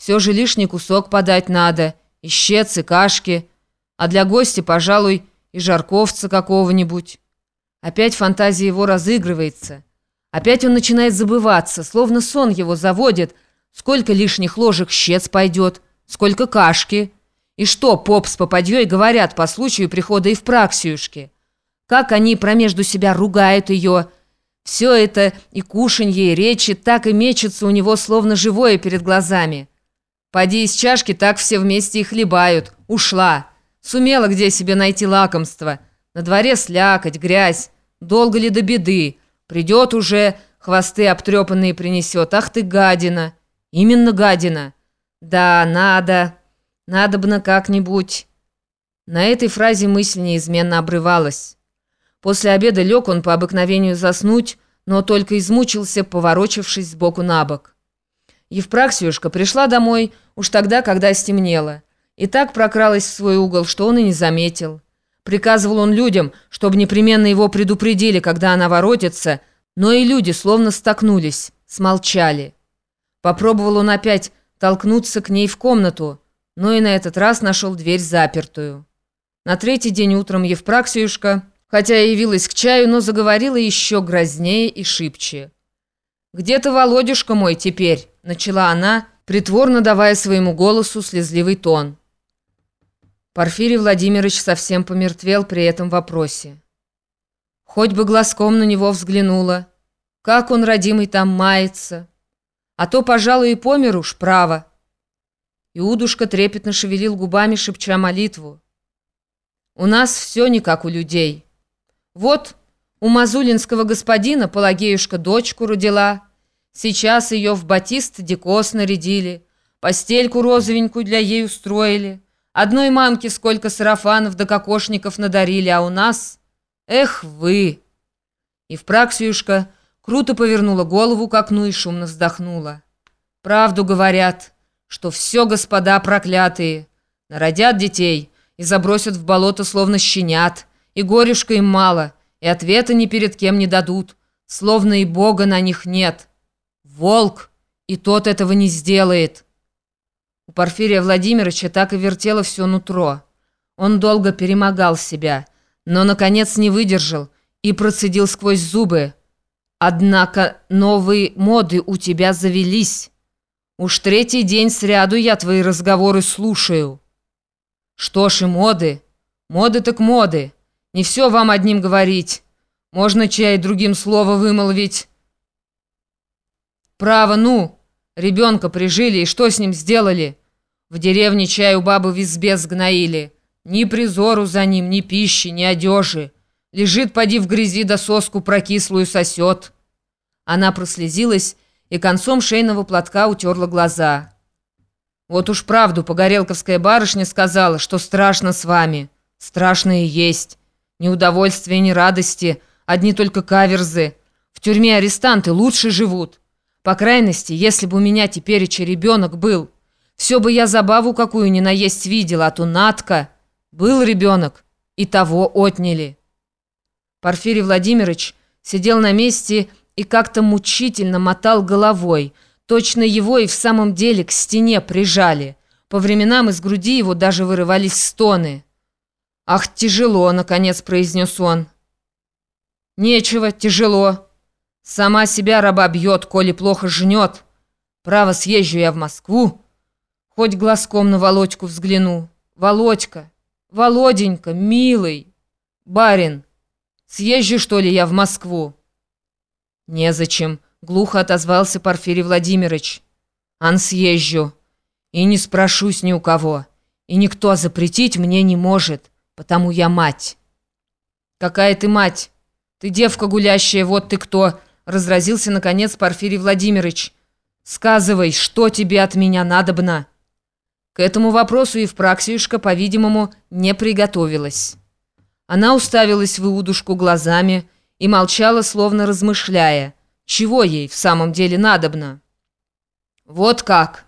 Все же лишний кусок подать надо, и щец, и кашки, а для гостя, пожалуй, и жарковца какого-нибудь. Опять фантазия его разыгрывается. Опять он начинает забываться, словно сон его заводит. Сколько лишних ложек щец пойдет, сколько кашки. И что поп с попадьей говорят по случаю прихода и в праксиюшки. Как они промежду себя ругают ее. Все это и кушанье, и речи так и мечется у него, словно живое перед глазами. Поди из чашки, так все вместе и хлебают. Ушла. Сумела где себе найти лакомство. На дворе слякоть, грязь. Долго ли до беды? Придет уже, хвосты обтрепанные принесет. Ах ты, гадина! Именно гадина. Да, надо. Надобно как-нибудь. На этой фразе мысль неизменно обрывалась. После обеда лег он по обыкновению заснуть, но только измучился, поворочившись сбоку на бок. Евпраксиюшка пришла домой уж тогда, когда стемнело, и так прокралась в свой угол, что он и не заметил. Приказывал он людям, чтобы непременно его предупредили, когда она воротится, но и люди словно столкнулись, смолчали. Попробовал он опять толкнуться к ней в комнату, но и на этот раз нашел дверь запертую. На третий день утром Евпраксиюшка, хотя и явилась к чаю, но заговорила еще грознее и шибче. «Где ты, Володюшка мой, теперь?» — начала она, притворно давая своему голосу слезливый тон. Порфирий Владимирович совсем помертвел при этом вопросе. Хоть бы глазком на него взглянула. Как он, родимый, там мается. А то, пожалуй, и помер уж, право. Иудушка трепетно шевелил губами, шепча молитву. У нас все не как у людей. Вот у мазулинского господина Пелагеюшка дочку родила. Сейчас ее в батист дикос нарядили, постельку розовенькую для ей устроили. Одной мамке сколько сарафанов да кокошников надарили, а у нас... Эх вы!» И в Праксиюшка круто повернула голову к окну и шумно вздохнула. «Правду говорят, что все господа проклятые. Народят детей и забросят в болото словно щенят, и горюшка им мало, и ответа ни перед кем не дадут, словно и Бога на них нет. Волк, и тот этого не сделает». У Порфирия Владимировича так и вертело все нутро. Он долго перемогал себя, но, наконец, не выдержал и процедил сквозь зубы. «Однако новые моды у тебя завелись. Уж третий день сряду я твои разговоры слушаю». «Что ж и моды? Моды так моды. Не все вам одним говорить. Можно чай другим слово вымолвить». «Право, ну! Ребенка прижили, и что с ним сделали?» В деревне чай у бабы в избе сгноили. Ни призору за ним, ни пищи, ни одежи. Лежит, поди в грязи, да соску прокислую сосет. Она прослезилась и концом шейного платка утерла глаза. Вот уж правду погорелковская барышня сказала, что страшно с вами. Страшно и есть. Ни удовольствия, ни радости, одни только каверзы. В тюрьме арестанты лучше живут. По крайности, если бы у меня теперь еще ребенок был... Все бы я забаву какую ни наесть видела, а то Натка. Был ребенок, и того отняли. Порфирий Владимирович сидел на месте и как-то мучительно мотал головой. Точно его и в самом деле к стене прижали. По временам из груди его даже вырывались стоны. «Ах, тяжело!» — наконец произнес он. «Нечего, тяжело. Сама себя раба бьет, коли плохо жнет. Право, съезжу я в Москву». Хоть глазком на Володьку взгляну. Володька, Володенька, милый, барин, съезжу, что ли, я в Москву? Незачем, глухо отозвался Порфирий Владимирович. Ан съезжу. И не спрошусь ни у кого. И никто запретить мне не может, потому я мать. Какая ты мать? Ты девка гулящая, вот ты кто, разразился наконец Порфирий Владимирович. Сказывай, что тебе от меня надобно? К этому вопросу Евпраксиюшка, по-видимому, не приготовилась. Она уставилась в Иудушку глазами и молчала, словно размышляя, чего ей в самом деле надобно. «Вот как!»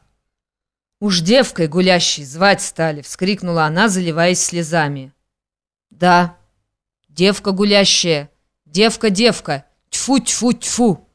«Уж девкой гулящей звать стали!» — вскрикнула она, заливаясь слезами. «Да, девка гулящая! Девка-девка! Тьфу-тьфу-тьфу!»